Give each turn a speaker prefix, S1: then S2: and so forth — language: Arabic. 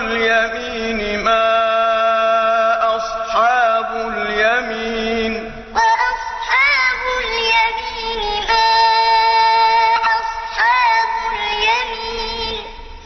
S1: اليمين ما أصحاب اليمين